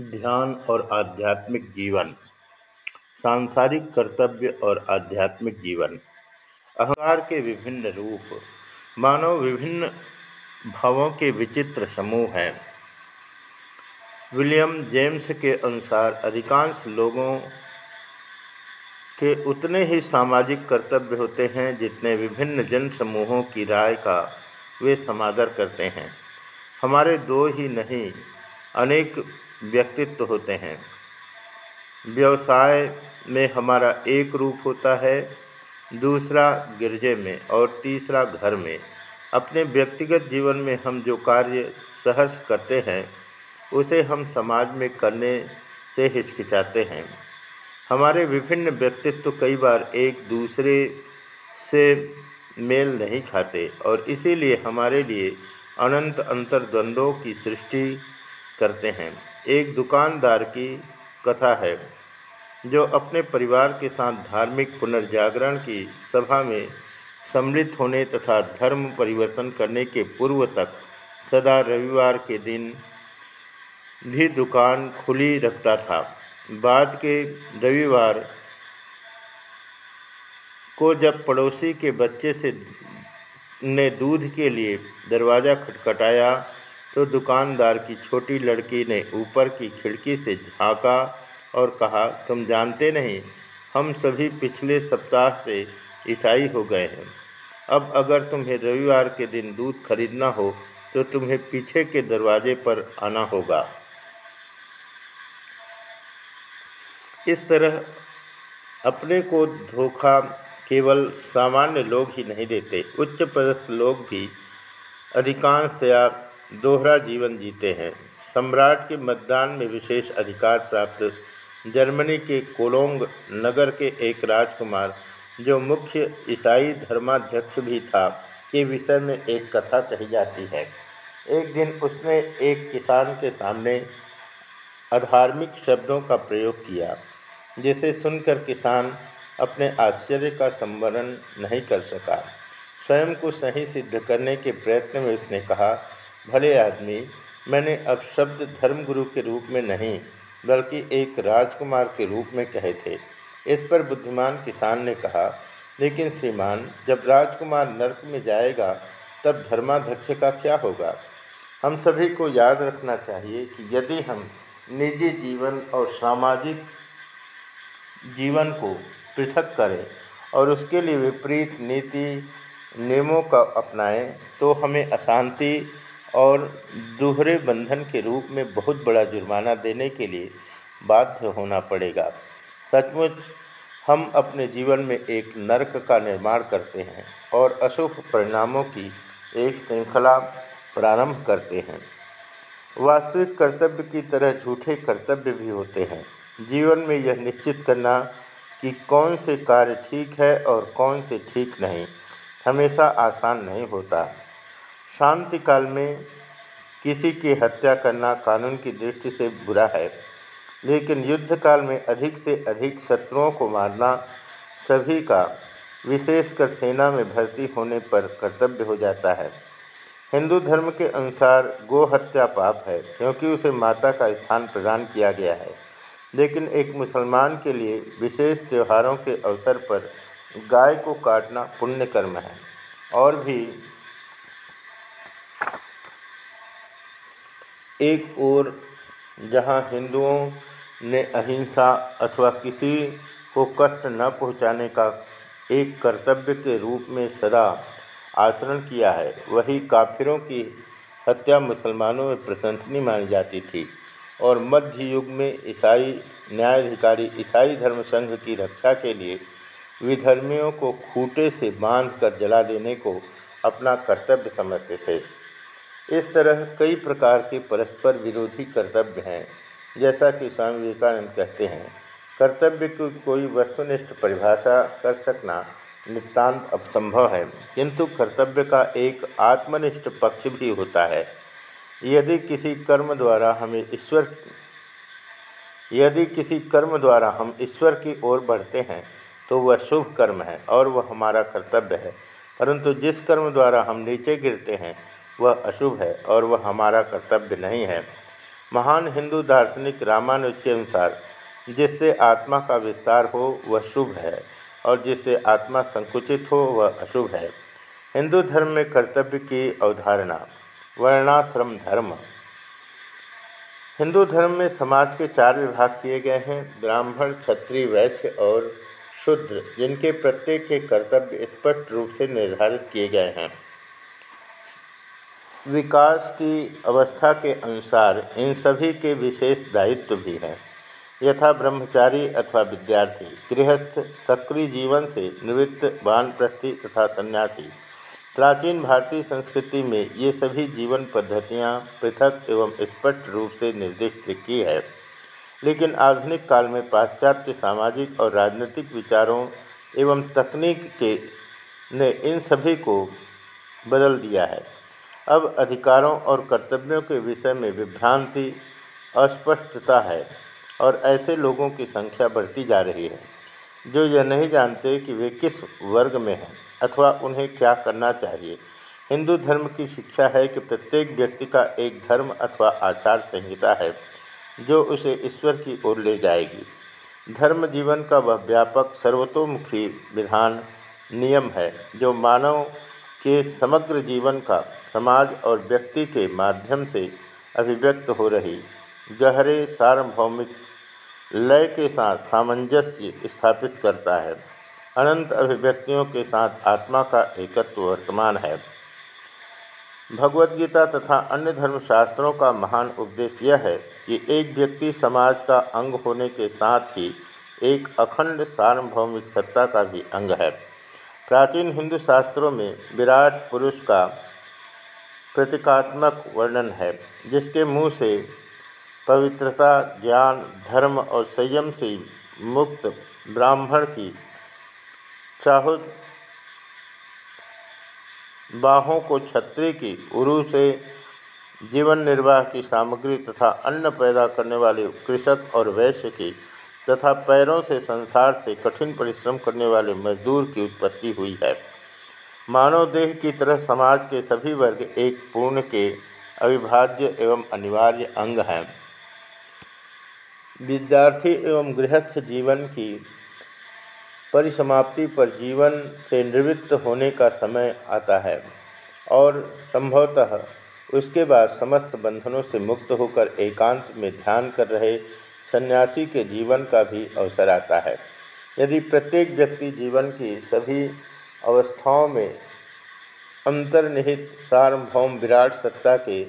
ध्यान और आध्यात्मिक जीवन, सांसारिक कर्तव्य और आध्यात्मिक जीवन, अहंकार के विभिन्न रूप, मानव विभिन्न भावों के विचित्र समूह हैं। विलियम जेम्स के अनुसार अधिकांश लोगों के उतने ही सामाजिक कर्तव्य होते हैं जितने विभिन्न जन समूहों की राय का वे समादर करते हैं। हमारे दो ही नहीं, अनेक व्यक्तित्व होते हैं। व्यवसाय में हमारा एक रूप होता है, दूसरा गिरजे में और तीसरा घर में। अपने व्यक्तिगत जीवन में हम जो कार्य सहर्ष करते हैं, उसे हम समाज में करने से हिचकिचाते हैं। हमारे विभिन्न व्यक्तित्व कई बार एक दूसरे से मेल नहीं खाते और इसीलिए हमारे लिए अनंत अंतर्द्वंद्वों की सृष्टि करते हैं। एक दुकानदार की कथा है, जो अपने परिवार के साथ धार्मिक पुनर्जागरण की सभा में सम्मिलित होने तथा धर्म परिवर्तन करने के पूर्व तक सदा रविवार के दिन भी दुकान खुली रखता था। बाद के रविवार को जब पड़ोसी के बच्चे से ने दूध के लिए दरवाज़ा खटखटाया तो दुकानदार की छोटी लड़की ने ऊपर की खिड़की से झाँका और कहा, तुम जानते नहीं, हम सभी पिछले सप्ताह से ईसाई हो गए हैं। अब अगर तुम्हें रविवार के दिन दूध खरीदना हो तो तुम्हें पीछे के दरवाजे पर आना होगा। इस तरह अपने को धोखा केवल सामान्य लोग ही नहीं देते, उच्च पदस्थ लोग भी अधिकांश अधिकांशतया दोहरा जीवन जीते हैं। सम्राट के मतदान में विशेष अधिकार प्राप्त जर्मनी के कोलोंग नगर के एक राजकुमार, जो मुख्य ईसाई धर्माध्यक्ष भी था, के विषय में एक कथा कही जाती है। एक दिन उसने एक किसान के सामने अधार्मिक शब्दों का प्रयोग किया, जिसे सुनकर किसान अपने आश्चर्य का संवरण नहीं कर सका। स्वयं को सही सिद्ध करने के प्रयत्न में उसने कहा भले आदमी, मैंने अब शब्द धर्मगुरु के रूप में नहीं, बल्कि एक राजकुमार के रूप में कहे थे। इस पर बुद्धिमान किसान ने कहा, लेकिन श्रीमान, जब राजकुमार नर्क में जाएगा, तब धर्माध्यक्ष का क्या होगा? हम सभी को याद रखना चाहिए कि यदि हम निजी जीवन और सामाजिक जीवन को पृथक करें और उसके लिए विपरीत नीति, नियमों का अपनाएँ तो हमें अशांति और दूहरे बंधन के रूप में बहुत बड़ा जुर्माना देने के लिए बाध्य होना पड़ेगा। सचमुच, हम अपने जीवन में एक नरक का निर्माण करते हैं और अशुभ परिणामों की एक श्रृंखला प्रारंभ करते हैं। वास्तविक कर्तव्य की तरह झूठे कर्तव्य भी होते हैं। जीवन में यह निश्चित करना कि कौन से कार्य ठीक है और कौन से ठीक नहीं, हमेशा आसान नहीं होता। शांति काल में किसी की हत्या करना कानून की दृष्टि से बुरा है। लेकिन युद्ध काल में अधिक से अधिक शत्रुओं को मारना सभी का, विशेषकर सेना में भर्ती होने पर कर्तव्य हो जाता है। हिंदू धर्म के अनुसार गो हत्या पाप है, क्योंकि उसे माता का स्थान प्रदान किया गया है। लेकिन एक मुसलमान के लिए विशेष त्योहारों के अवसर पर गाय को काटना पुण्य कर्म है। और भी एक ओर जहाँ हिंदुओं ने अहिंसा अथवा किसी को कष्ट न पहुँचाने का एक कर्तव्य के रूप में सदा आचरण किया है, वही काफिरों की हत्या मुसलमानों में प्रशंसनीय मानी जाती थी और मध्य युग में ईसाई न्यायाधिकारी, ईसाई धर्म संघ की रक्षा के लिए विधर्मियों को खूटे से बाँध कर जला देने को अपना कर्तव्य समझते थे। इस तरह कई प्रकार के परस्पर विरोधी कर्तव्य हैं, जैसा कि स्वामी विवेकानंद कहते हैं, कर्तव्य की कोई वस्तुनिष्ठ परिभाषा कर सकना नितान्त असंभव है, किंतु कर्तव्य का एक आत्मनिष्ठ पक्ष भी होता है। यदि किसी कर्म द्वारा हमें ईश्वर यदि किसी कर्म द्वारा हम ईश्वर की ओर बढ़ते हैं तो वह शुभ कर्म है और वह हमारा कर्तव्य है। परंतु जिस कर्म द्वारा हम नीचे गिरते हैं वह अशुभ है और वह हमारा कर्तव्य नहीं है। महान हिंदू दार्शनिक रामानुज के अनुसार, जिससे आत्मा का विस्तार हो, वह शुभ है, और जिससे आत्मा संकुचित हो, वह अशुभ है। हिंदू धर्म में कर्तव्य की अवधारणा, वर्णाश्रम धर्म। हिंदू धर्म में समाज के चार विभाग किए गए हैं, ब्राह्मण, क्षत्रिय, वैश्य और शूद्र, जिनके प्रत्येक के कर्तव्य स्पष्ट रूप से निर्धारित किए गए हैं। विकास की अवस्था के अनुसार इन सभी के विशेष दायित्व भी हैं। यथा ब्रह्मचारी अथवा विद्यार्थी, गृहस्थ, सक्रिय जीवन से निवृत्त वानप्रस्थी तथा सन्यासी, प्राचीन भारतीय संस्कृति में ये सभी जीवन पद्धतियाँ पृथक एवं स्पष्ट रूप से निर्दिष्ट की है। लेकिन आधुनिक काल में पाश्चात्य सामाजिक और राजनीतिक विचारों एवं तकनीक के ने इन सभी को बदल दिया है। अब अधिकारों और कर्तव्यों के विषय में विभ्रांति, अस्पष्टता है और ऐसे लोगों की संख्या बढ़ती जा रही है, जो यह नहीं जानते कि वे किस वर्ग में हैं अथवा उन्हें क्या करना चाहिए। हिंदू धर्म की शिक्षा है कि प्रत्येक व्यक्ति का एक धर्म अथवा आचार संहिता है, जो उसे ईश्वर की ओर ले जाएगी। धर्म जीवन का वह व्यापक सर्वतोमुखी विधान, नियम है, जो मानव के समग्र जीवन का समाज और व्यक्ति के माध्यम से अभिव्यक्त हो रही गहरे सार्वभौमिक लय के साथ सामंजस्य स्थापित करता है। अनंत अभिव्यक्तियों के साथ आत्मा का एकत्व वर्तमान है। भगवद्गीता तथा अन्य धर्मशास्त्रों का महान उपदेश यह है कि एक व्यक्ति समाज का अंग होने के साथ ही एक अखंड सार्वभौमिक सत्ता का भी अंग है। प्राचीन हिंदू शास्त्रों में विराट पुरुष का प्रतीकात्मक वर्णन है, जिसके मुँह से पवित्रता, ज्ञान, धर्म और संयम से मुक्त ब्राह्मण की चाहो बाहों को छत्री की उरु से जीवन निर्वाह की सामग्री तथा अन्न पैदा करने वाले कृषक और वैश्य की तथा पैरों से संसार से कठिन परिश्रम करने वाले मजदूर की उत्पत्ति हुई है। मानव देह की तरह समाज के सभी वर्ग एक पूर्ण के अविभाज्य एवं अनिवार्य अंग हैं। विद्यार्थी एवं गृहस्थ जीवन की परिसमाप्ति पर जीवन से निवृत्त होने का समय आता है और संभवतः उसके बाद समस्त बंधनों से मुक्त होकर एकांत में ध्यान कर रहे सन्यासी के जीवन का भी अवसर आता है। यदि प्रत्येक व्यक्ति जीवन की सभी अवस्थाओं में अंतर्निहित सार्वभौम विराट सत्ता के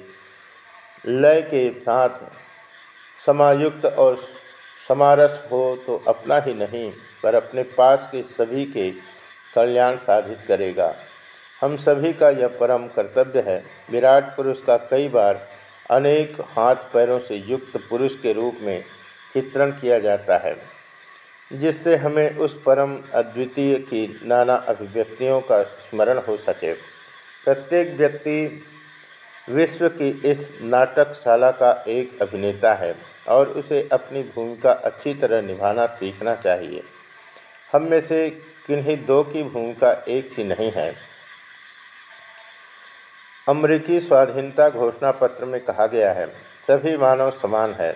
लय के साथ समायुक्त और समारस हो तो अपना ही नहीं, पर अपने पास के सभी के कल्याण साधित करेगा। हम सभी का यह परम कर्तव्य है। विराट पुरुष का कई बार अनेक हाथ पैरों से युक्त पुरुष के रूप में चित्रण किया जाता है, जिससे हमें उस परम अद्वितीय की नाना अभिव्यक्तियों का स्मरण हो सके। प्रत्येक व्यक्ति विश्व की इस नाटकशाला का एक अभिनेता है और उसे अपनी भूमिका अच्छी तरह निभाना सीखना चाहिए। हम में से किन्हीं दो की भूमिका एक सी नहीं है। अमरीकी स्वाधीनता घोषणा पत्र में कहा गया है, सभी मानव समान है।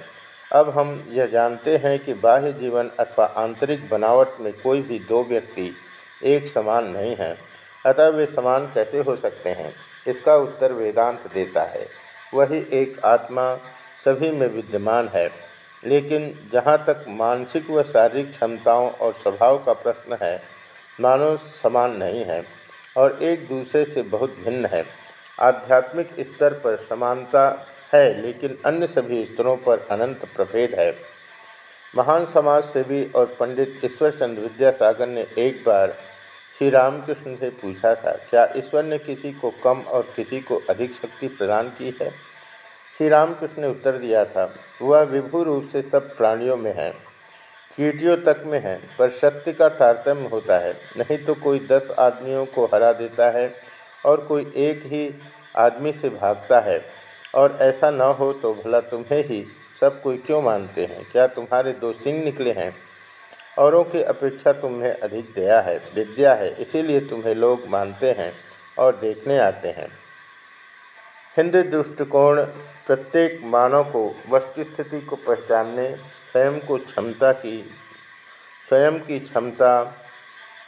अब हम यह जानते हैं कि बाह्य जीवन अथवा आंतरिक बनावट में कोई भी दो व्यक्ति एक समान नहीं हैं, अतः वे समान कैसे हो सकते हैं? इसका उत्तर वेदांत देता है। वही एक आत्मा सभी में विद्यमान है, लेकिन जहाँ तक मानसिक व शारीरिक क्षमताओं और स्वभाव का प्रश्न है, मानव समान नहीं है और एक दूसरे से बहुत भिन्न है। आध्यात्मिक स्तर पर समानता है, लेकिन अन्य सभी स्तरों पर अनंत प्रभेद है। महान समाज सेवी और पंडित ईश्वर चंद्र विद्यासागर ने एक बार श्री रामकृष्ण से पूछा था, क्या ईश्वर ने किसी को कम और किसी को अधिक शक्ति प्रदान की है? श्री रामकृष्ण ने उत्तर दिया था, वह विभू रूप से सब प्राणियों में है कीटियों तक में है, पर शक्ति का तारतम्य होता है। नहीं तो कोई दस आदमियों को हरा देता है और कोई एक ही आदमी से भागता है। और ऐसा न हो तो भला तुम्हें ही सब कोई क्यों मानते हैं? क्या तुम्हारे दो सिंह निकले हैं? औरों की अपेक्षा तुम्हें अधिक दया है, विद्या है, इसीलिए तुम्हें लोग मानते हैं और देखने आते हैं। हिंदू दृष्टिकोण प्रत्येक मानव को वस्तुस्थिति को पहचानने, स्वयं को क्षमता की, स्वयं की क्षमता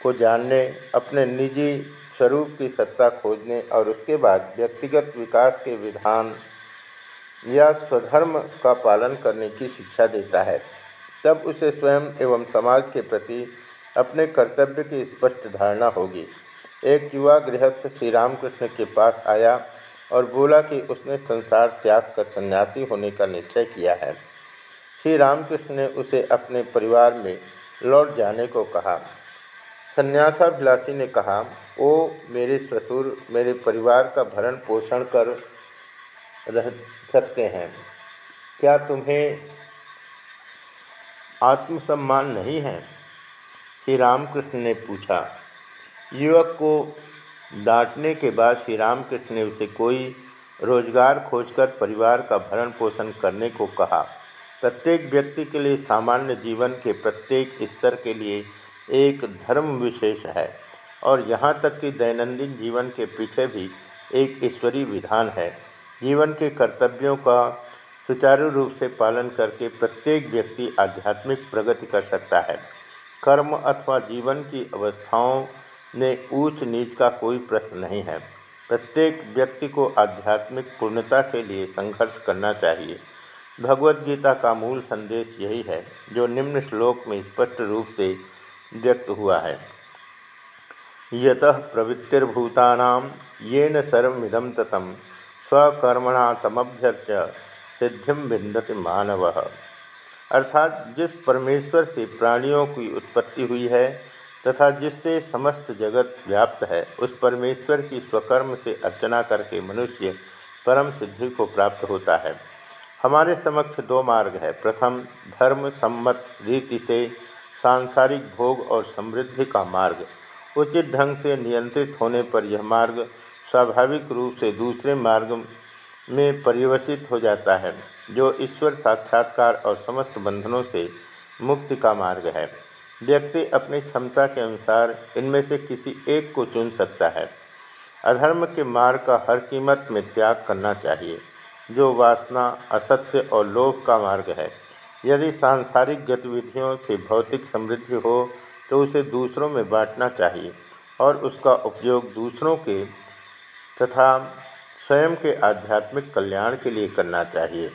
को जानने, अपने निजी स्वरूप की सत्ता खोजने और उसके बाद व्यक्तिगत विकास के विधान या स्वधर्म का पालन करने की शिक्षा देता है, तब उसे स्वयं एवं समाज के प्रति अपने कर्तव्य की स्पष्ट धारणा होगी। एक युवा गृहस्थ श्री रामकृष्ण के पास आया और बोला कि उसने संसार त्याग कर सन्यासी होने का निश्चय किया है। श्री रामकृष्ण ने उसे अपने परिवार में लौट जाने को कहा। संन्यासाभिलाषी ने कहा, ओ मेरे ससुर, मेरे परिवार का भरण पोषण कर रह सकते हैं। क्या तुम्हें आत्मसम्मान नहीं है? श्री रामकृष्ण ने पूछा। युवक को डांटने के बाद श्री रामकृष्ण ने उसे कोई रोज़गार खोजकर परिवार का भरण पोषण करने को कहा। प्रत्येक व्यक्ति के लिए सामान्य जीवन के प्रत्येक स्तर के लिए एक धर्म विशेष है और यहाँ तक कि दैनंदिन जीवन के पीछे भी एक ईश्वरीय विधान है। जीवन के कर्तव्यों का सुचारू रूप से पालन करके प्रत्येक व्यक्ति आध्यात्मिक प्रगति कर सकता है। कर्म अथवा जीवन की अवस्थाओं में ऊंच नीच का कोई प्रश्न नहीं है। प्रत्येक व्यक्ति को आध्यात्मिक पूर्णता के लिए संघर्ष करना चाहिए। भगवत गीता का मूल संदेश यही है, जो निम्न श्लोक में स्पष्ट रूप से व्यक्त हुआ है। यत प्रवृत्तिर्भूतानाम ये न सर्विदम ततम। स्वकर्मणा तमभ्यर्च सिद्धि विंदति मानव। अर्थात जिस परमेश्वर से प्राणियों की उत्पत्ति हुई है तथा जिससे समस्त जगत व्याप्त है, उस परमेश्वर की स्वकर्म से अर्चना करके मनुष्य परम सिद्धि को प्राप्त होता है। हमारे समक्ष दो मार्ग है। प्रथम, धर्म सम्मत रीति से सांसारिक भोग और समृद्धि का मार्ग। उचित ढंग से नियंत्रित होने पर यह मार्ग स्वाभाविक रूप से दूसरे मार्ग में परिवर्तित हो जाता है, जो ईश्वर साक्षात्कार और समस्त बंधनों से मुक्ति का मार्ग है। व्यक्ति अपनी क्षमता के अनुसार इनमें से किसी एक को चुन सकता है। अधर्म के मार्ग का हर कीमत में त्याग करना चाहिए, जो वासना, असत्य और लोभ का मार्ग है। यदि सांसारिक गतिविधियों से भौतिक समृद्धि हो तो उसे दूसरों में बांटना चाहिए और उसका उपयोग दूसरों के तथा स्वयं के आध्यात्मिक कल्याण के लिए करना चाहिए।